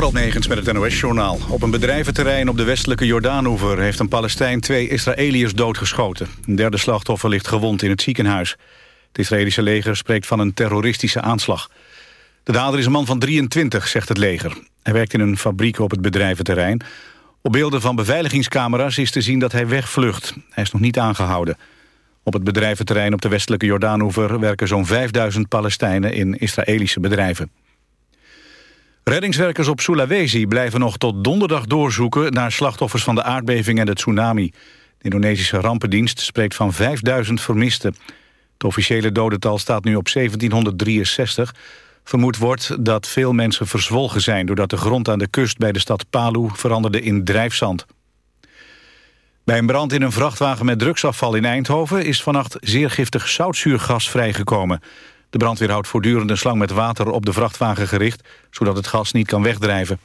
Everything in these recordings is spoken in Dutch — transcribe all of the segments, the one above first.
Door Negens met het NOS-journaal. Op een bedrijventerrein op de westelijke Jordaanoever... heeft een Palestijn twee Israëliërs doodgeschoten. Een derde slachtoffer ligt gewond in het ziekenhuis. Het Israëlische leger spreekt van een terroristische aanslag. De dader is een man van 23, zegt het leger. Hij werkt in een fabriek op het bedrijventerrein. Op beelden van beveiligingscamera's is te zien dat hij wegvlucht. Hij is nog niet aangehouden. Op het bedrijventerrein op de westelijke Jordaanoever... werken zo'n 5000 Palestijnen in Israëlische bedrijven. Reddingswerkers op Sulawesi blijven nog tot donderdag doorzoeken... naar slachtoffers van de aardbeving en de tsunami. De Indonesische rampendienst spreekt van 5000 vermisten. Het officiële dodental staat nu op 1763. Vermoed wordt dat veel mensen verzwolgen zijn... doordat de grond aan de kust bij de stad Palu veranderde in drijfzand. Bij een brand in een vrachtwagen met drugsafval in Eindhoven... is vannacht zeer giftig zoutzuurgas vrijgekomen. De brandweer houdt voortdurend een slang met water op de vrachtwagen gericht... zodat het gas niet kan wegdrijven.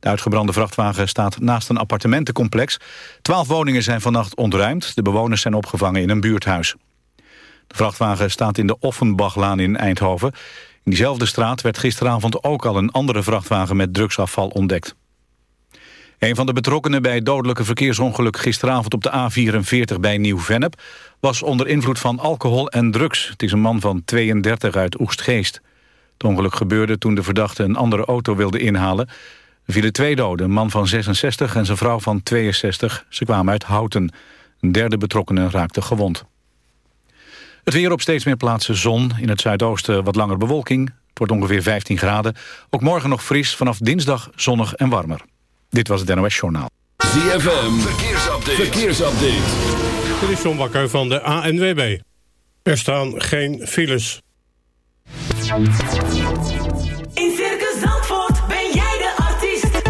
De uitgebrande vrachtwagen staat naast een appartementencomplex. Twaalf woningen zijn vannacht ontruimd. De bewoners zijn opgevangen in een buurthuis. De vrachtwagen staat in de Offenbachlaan in Eindhoven. In diezelfde straat werd gisteravond ook al een andere vrachtwagen met drugsafval ontdekt. Een van de betrokkenen bij het dodelijke verkeersongeluk gisteravond op de A44 bij Nieuw-Vennep was onder invloed van alcohol en drugs. Het is een man van 32 uit Oegstgeest. Het ongeluk gebeurde toen de verdachte een andere auto wilde inhalen. Er vielen twee doden, een man van 66 en zijn vrouw van 62. Ze kwamen uit Houten. Een derde betrokkenen raakte gewond. Het weer op steeds meer plaatsen zon. In het zuidoosten wat langer bewolking. Het wordt ongeveer 15 graden. Ook morgen nog fris, vanaf dinsdag zonnig en warmer. Dit was het NOS Journaal. ZFM, verkeersupdate. verkeersupdate. Dit is John Bakker van de ANWB. Er staan geen files. In Circus Zandvoort ben jij de artiest.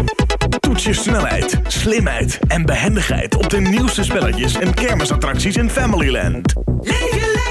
Toets je snelheid, slimheid en behendigheid... op de nieuwste spelletjes en kermisattracties in Familyland. Leef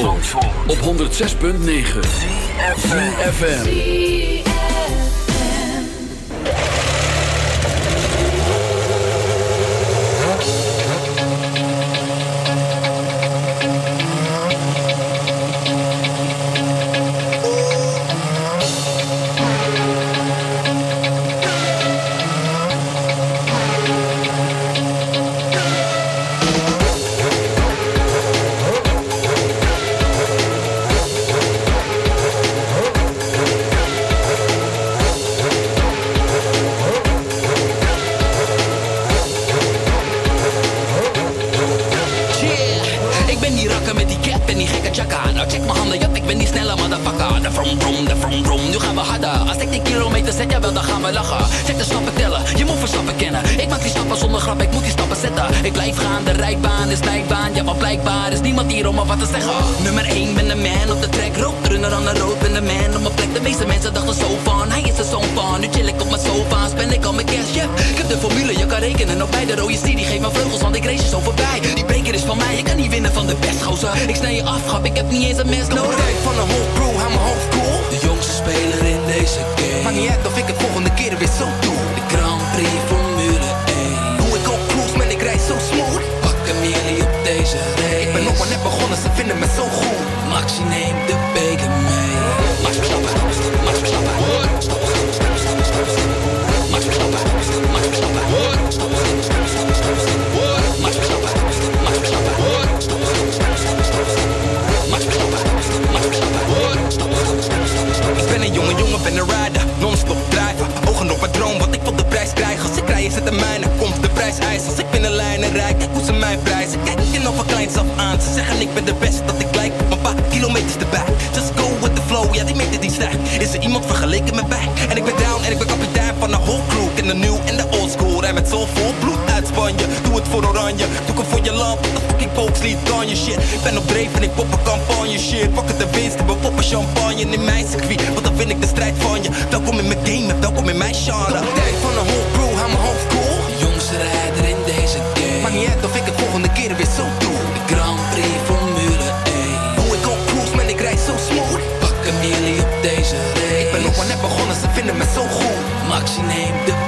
Zandvoort, op 106.9 FM. Niet eens een mes nodig. van een whole crew, hou mijn hoofd cool. De jongste speler in deze game. Maakt niet uit of ik het volgende keer weer zo doe. De Grand Prix Formule 1. Hoe ik op cruise, man, ik rijd zo smooth. Pakken jullie op deze race. Ik ben nog maar net begonnen, ze vinden me zo goed. Maxi neemt de beker mee. Max Verstappen, Max Verstappen. Ik aan. Ze zeggen ik ben de beste, dat ik lijk op een paar kilometers erbij. Just go with the flow, ja die meter die stijgt. Is er iemand vergeleken met mij? En ik ben down en ik ben kapitein van de whole crew. In de new en de old school, rij met zo vol bloed uit Spanje. Doe het voor Oranje, doe het voor je land. De fucking volkslied kan je shit. Ben op dreef en ik pop een campagne shit. Pak het de winst, we poppen champagne in mijn circuit. Want dan win ik de strijd van je. Welkom in mijn game, en welkom in mijn genre. Van and so cool. Maak je neem de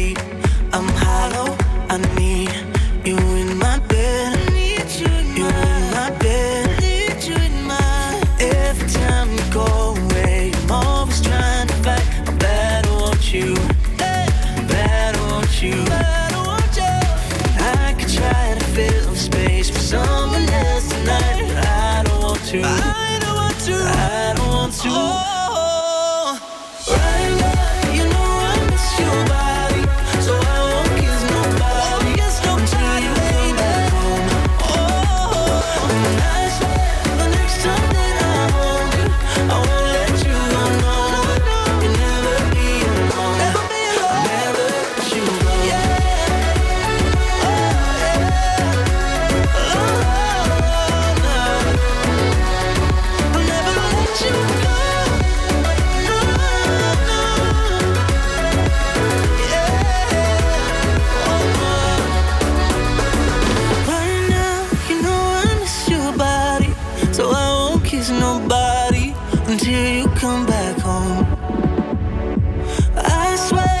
I swear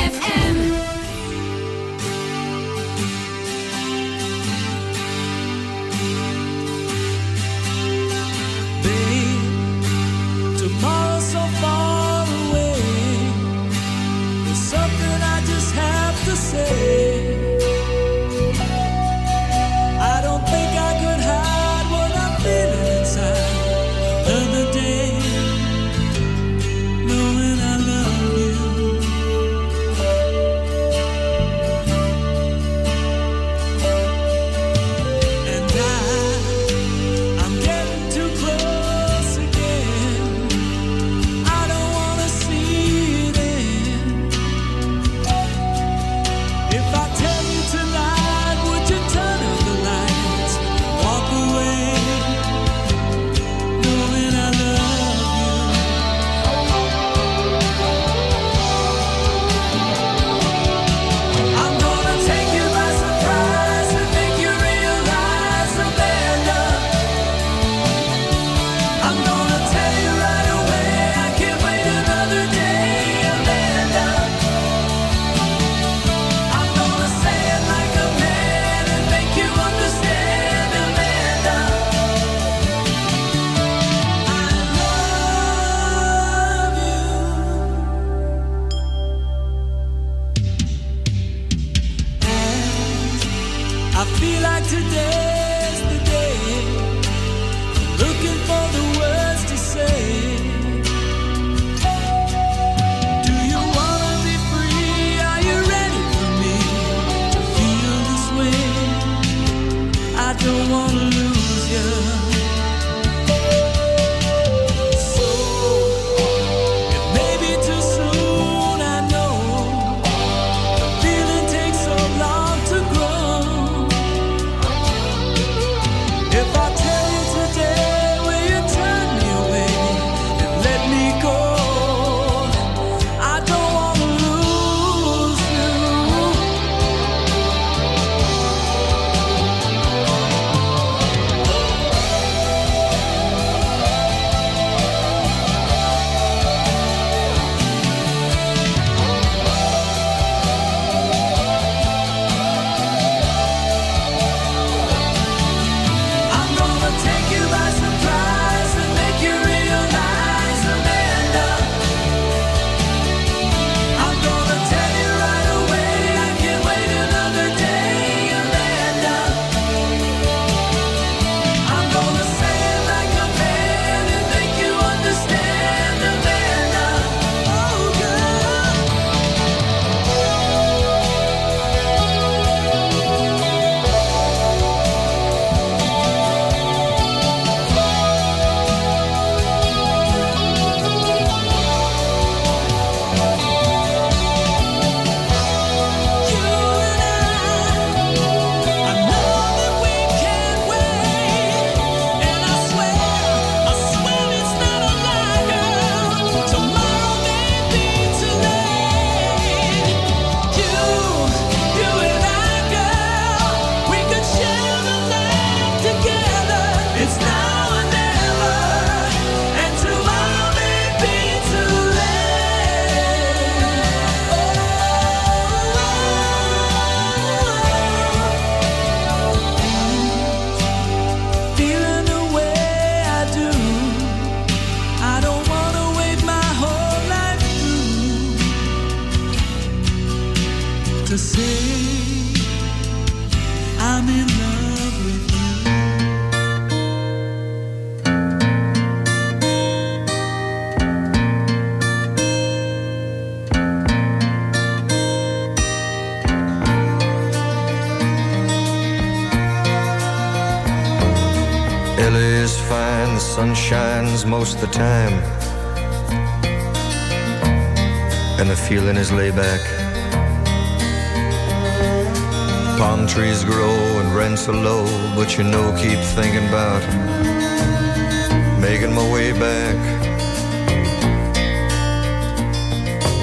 back.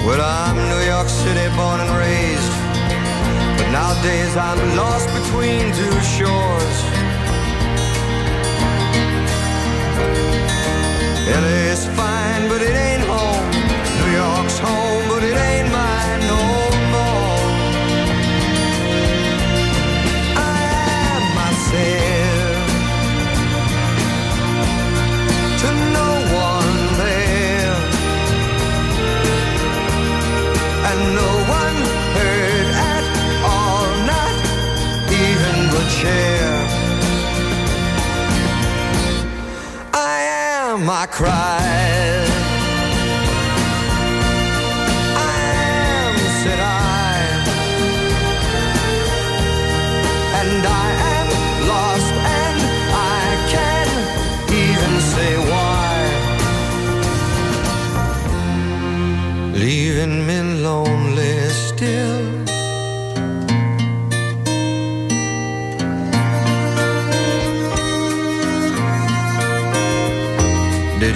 Well, I'm New York City born and raised, but nowadays I'm lost between two shores. LA is fine. cry.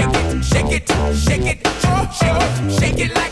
shake it, shake it, shake it, shake it, shake it like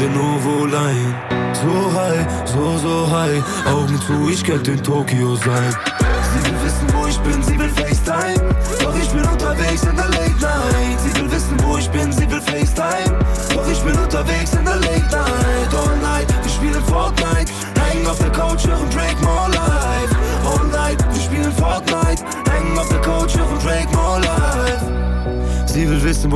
den Ovo Line. So high, so, so high. Augen zu, ich könnte in Tokio sein.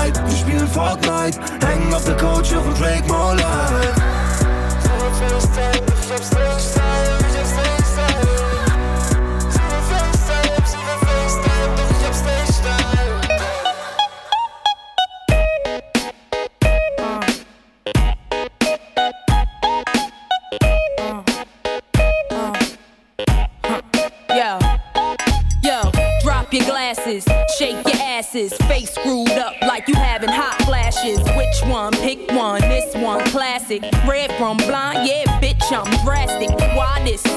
Night, wir spielen Fortnite. Hängen auf der Couch, hören Drake More.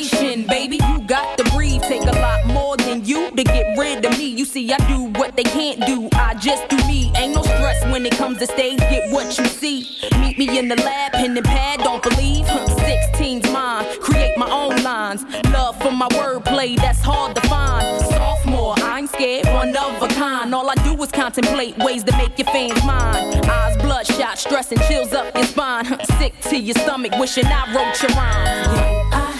Baby, you got to breathe. Take a lot more than you to get rid of me. You see, I do what they can't do. I just do me. Ain't no stress when it comes to stage. Get what you see. Meet me in the lab, pen and pad. Don't believe. Huh, 16's mine. Create my own lines. Love for my wordplay, that's hard to find. Sophomore, I ain't scared, one of a kind. All I do is contemplate ways to make your fans mine. Eyes bloodshot, stress and chills up your spine. Sick to your stomach, wishing I wrote your rhyme. I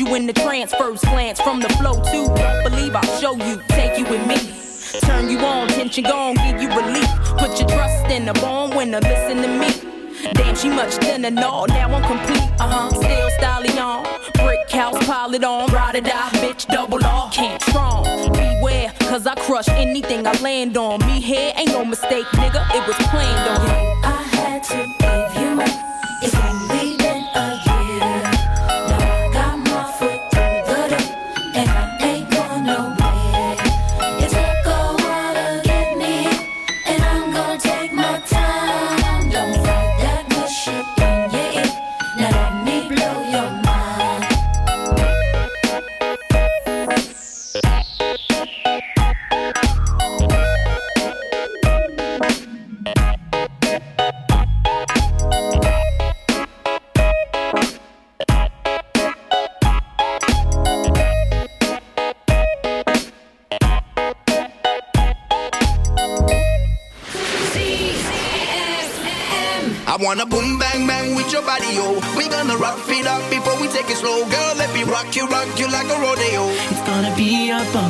you in the transfers glance from the flow too. Believe I'll show you, take you with me. Turn you on, tension gone, give you relief. Put your trust in a born winner, listen to me. Damn, she much thinner, no, now I'm complete. Uh huh, still styling on. Brick house, pile it on, ride or die, bitch, double off. Can't strong, beware, cause I crush anything I land on. Me here ain't no mistake, nigga, it was planned on. up on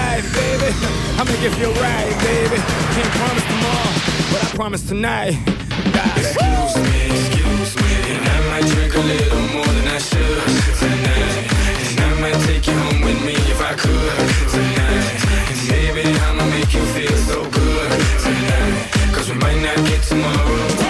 life, baby. I make you feel right, baby. Can't promise tomorrow, but I promise tonight. Excuse me, excuse me, and I might drink a little more than I should tonight. And I might take you home with me if I could tonight. And baby, I'ma make you feel so good tonight. Cause we might not get tomorrow.